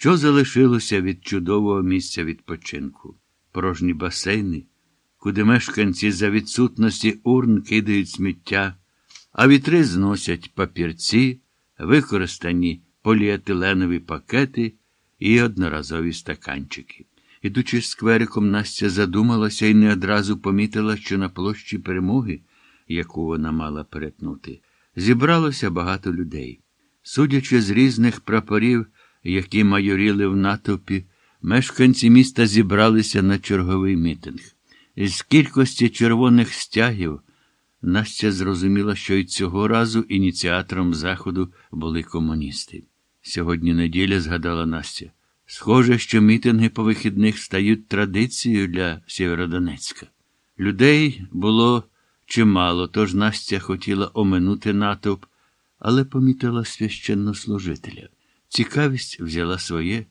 Що залишилося від чудового місця відпочинку? Порожні басейни, куди мешканці за відсутності урн кидають сміття, а вітри зносять папірці, використані поліетиленові пакети і одноразові стаканчики. Ідучи сквериком, Настя задумалася і не одразу помітила, що на площі перемоги, яку вона мала перетнути, зібралося багато людей. Судячи з різних прапорів, які майоріли в натовпі, мешканці міста зібралися на черговий мітинг. З кількості червоних стягів Настя зрозуміла, що й цього разу ініціатором заходу були комуністи. Сьогодні неділя, згадала Настя. Схоже, що мітинги по вихідних стають традицією для Сєвєродонецька. Людей було чимало, тож Настя хотіла оминути натовп, але помітила священнослужителя. Цікавість взяла своє,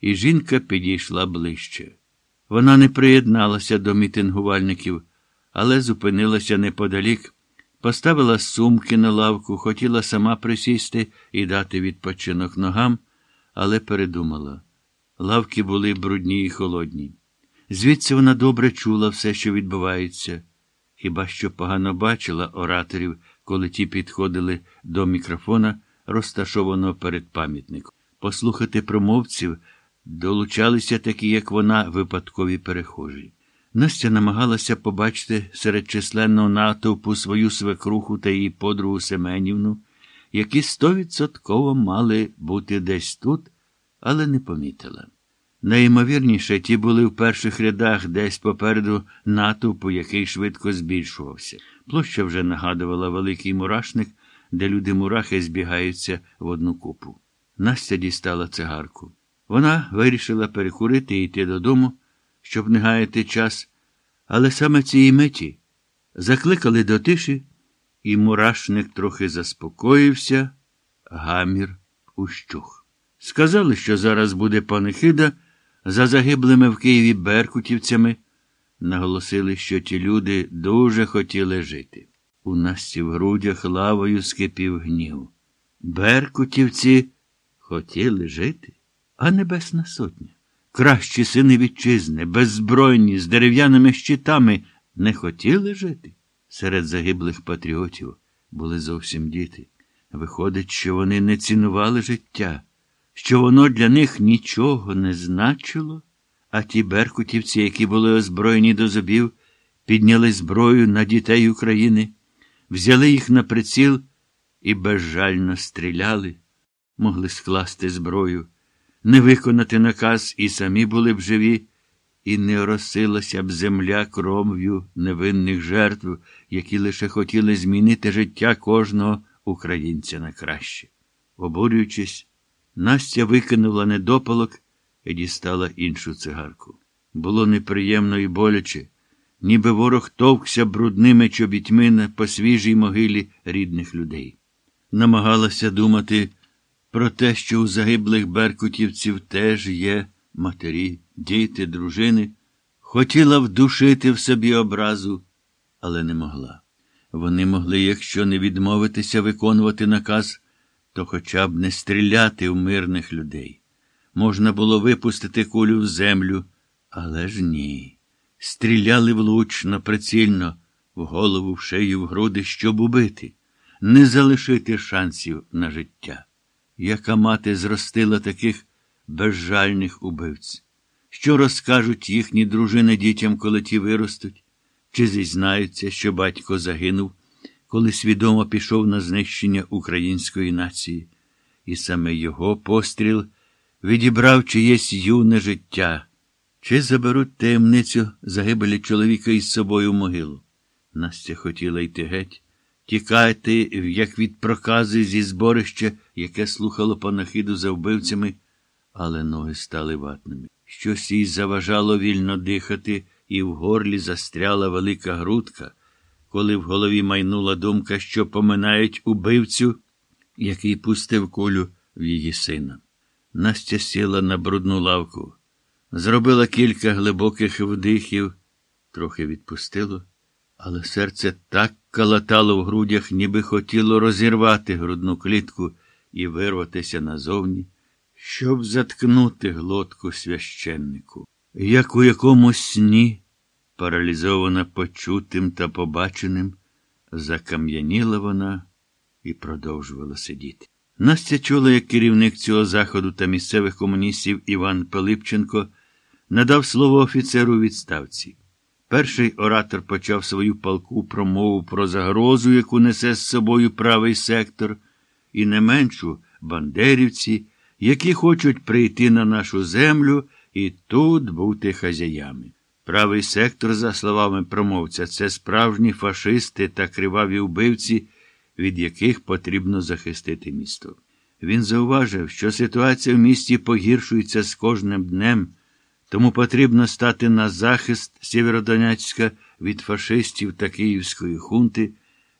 і жінка підійшла ближче. Вона не приєдналася до мітингувальників, але зупинилася неподалік, поставила сумки на лавку, хотіла сама присісти і дати відпочинок ногам, але передумала. Лавки були брудні і холодні. Звідси вона добре чула все, що відбувається, хіба що погано бачила ораторів, коли ті підходили до мікрофона, розташованого перед пам'ятником. Послухати промовців долучалися такі, як вона, випадкові перехожі. Настя намагалася побачити серед численного натовпу свою свекруху та її подругу Семенівну, які стовідсотково мали бути десь тут, але не помітила. Найімовірніше, ті були в перших рядах десь попереду натовпу, який швидко збільшувався. Площа вже нагадувала великий мурашник, де люди мурахи збігаються в одну купу. Настя дістала цигарку. Вона вирішила перекурити і йти додому, щоб не гаяти час, але саме цієї миті закликали до тиші, і мурашник трохи заспокоївся, гамір ущух. Сказали, що зараз буде панихида за загиблими в Києві беркутівцями. Наголосили, що ті люди дуже хотіли жити. У Насті в грудях лавою скипів гнів. Беркутівці хотіли жити, а Небесна Сотня. Кращі сини вітчизни, беззбройні, з дерев'яними щитами не хотіли жити. Серед загиблих патріотів були зовсім діти. Виходить, що вони не цінували життя, що воно для них нічого не значило, а ті беркутівці, які були озброєні до зубів, підняли зброю на дітей України, взяли їх на приціл і безжально стріляли, могли скласти зброю не виконати наказ і самі були б живі, і не оросилася б земля кров'ю невинних жертв, які лише хотіли змінити життя кожного українця на краще. Обурюючись, Настя викинула недопалок і дістала іншу цигарку. Було неприємно і боляче, ніби ворог товкся брудними чобітьми по свіжій могилі рідних людей. Намагалася думати про те, що у загиблих беркутівців теж є матері, діти, дружини, хотіла вдушити в собі образу, але не могла. Вони могли, якщо не відмовитися виконувати наказ, то хоча б не стріляти в мирних людей. Можна було випустити кулю в землю, але ж ні. Стріляли влучно, прицільно, в голову, в шею, в груди, щоб убити, не залишити шансів на життя. Яка мати зростила таких безжальних убивць? Що розкажуть їхні дружини дітям, коли ті виростуть? Чи зізнаються, що батько загинув, коли свідомо пішов на знищення української нації, і саме його постріл відібрав чиєсь юне життя, чи заберуть таємницю загибелі чоловіка із собою в могилу? Настя хотіла йти геть тікати, як від прокази зі зборища, яке слухало панахиду за вбивцями, але ноги стали ватними. Щось їй заважало вільно дихати, і в горлі застряла велика грудка, коли в голові майнула думка, що поминають убивцю, який пустив кулю в її сина. Настя сіла на брудну лавку, зробила кілька глибоких вдихів, трохи відпустило, але серце так калатало в грудях, ніби хотіло розірвати грудну клітку і вирватися назовні, щоб заткнути глотку священнику, як у якомусь сні, паралізована почутим та побаченим, закам'яніла вона і продовжувала сидіти. Настя чула, як керівник цього заходу та місцевих комуністів Іван Пилипченко надав слово офіцеру відставці. Перший оратор почав свою палку промову про загрозу, яку несе з собою правий сектор, і не меншу бандерівці, які хочуть прийти на нашу землю і тут бути хазяями. Правий сектор, за словами промовця, це справжні фашисти та криваві вбивці, від яких потрібно захистити місто. Він зауважив, що ситуація в місті погіршується з кожним днем. Тому потрібно стати на захист Сєвєродонецька від фашистів та київської хунти,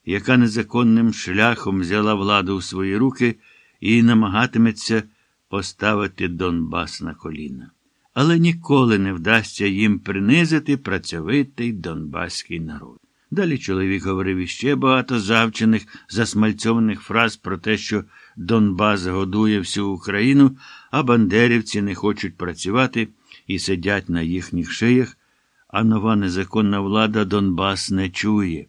яка незаконним шляхом взяла владу в свої руки і намагатиметься поставити Донбас на коліна. Але ніколи не вдасться їм принизити працьовитий донбаський народ. Далі чоловік говорив іще багато завчених, засмальцьованих фраз про те, що Донбас годує всю Україну, а бандерівці не хочуть працювати і сидять на їхніх шиях, а нова незаконна влада Донбас не чує.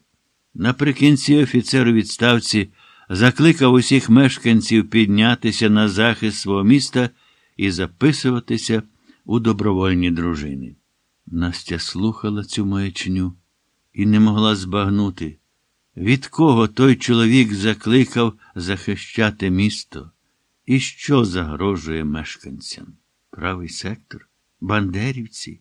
Наприкінці офіцер у відставці закликав усіх мешканців піднятися на захист свого міста і записуватися у добровольні дружини. Настя слухала цю маячню і не могла збагнути, від кого той чоловік закликав захищати місто і що загрожує мешканцям. Правий сектор, бандерівці.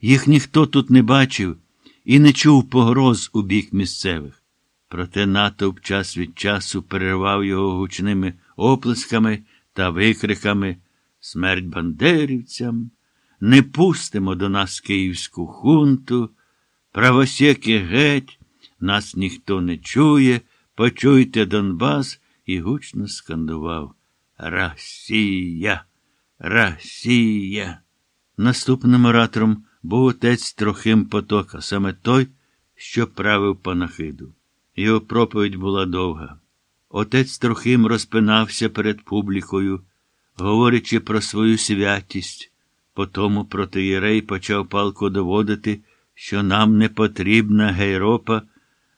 Їх ніхто тут не бачив і не чув погроз у бік місцевих. Проте натовп час від часу перервав його гучними оплесками та викриками Смерть бандерівцям, не пустимо до нас київську хунту, правосеки геть, нас ніхто не чує, почуйте Донбас і гучно скандував Росія, Росія. Наступним оратором був отець Трохим Потока, саме той, що правив панахиду. Його проповідь була довга. Отець Трохим розпинався перед публікою, говорячи про свою святість. Потому протиєрей почав палко доводити, що нам не потрібна гейропа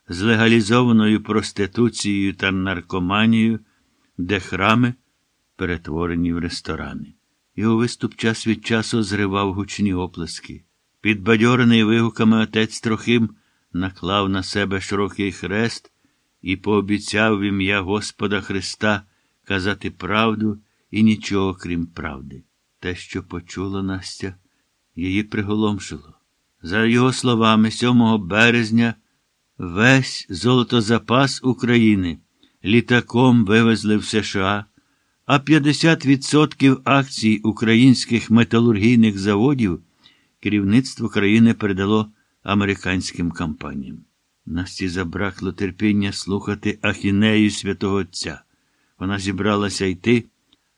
з легалізованою проституцією та наркоманією, де храми перетворені в ресторани. Його виступ час від часу зривав гучні оплески. Підбадьорений вигуками отець Трохим наклав на себе широкий хрест і пообіцяв в ім'я Господа Христа казати правду і нічого крім правди. Те, що почула Настя, її приголомшило. За його словами, 7 березня весь золотозапас України літаком вивезли в США, а 50% акцій українських металургійних заводів керівництво країни передало американським компаніям. Насті забракло терпіння слухати ахінею святого Отця. Вона зібралася йти,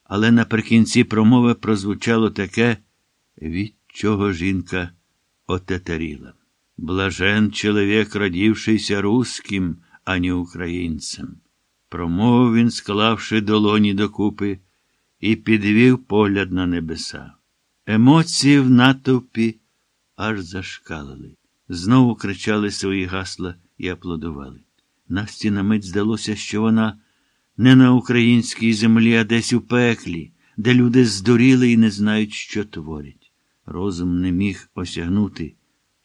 але наприкінці промови прозвучало таке, від чого жінка отетаріла. Блажен чоловік, родившийся русским, а не українцем. Промовив він, склавши долоні докупи, і підвів погляд на небеса. Емоції в натовпі аж зашкалили. Знову кричали свої гасла і аплодували. Насті на мить здалося, що вона не на українській землі, а десь у пеклі, де люди здуріли і не знають, що творять. Розум не міг осягнути,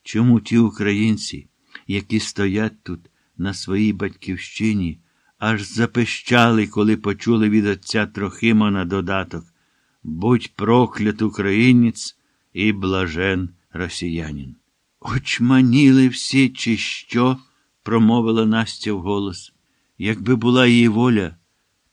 чому ті українці, які стоять тут на своїй батьківщині, аж запищали, коли почули від отця Трохима на додаток Будь проклят українець і блажен росіянин. Очманіли всі, чи що? промовила Настя вголос. Якби була її воля,